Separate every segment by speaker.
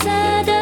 Speaker 1: さだ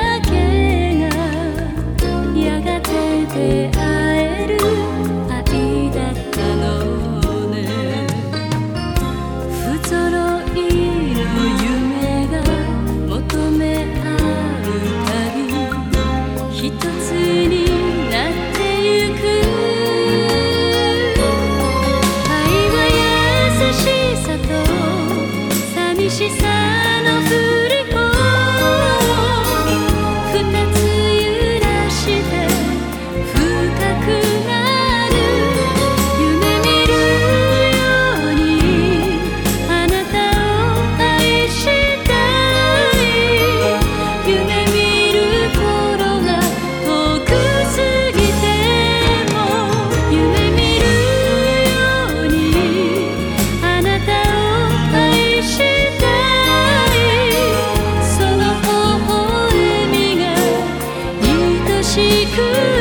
Speaker 1: 喜欢。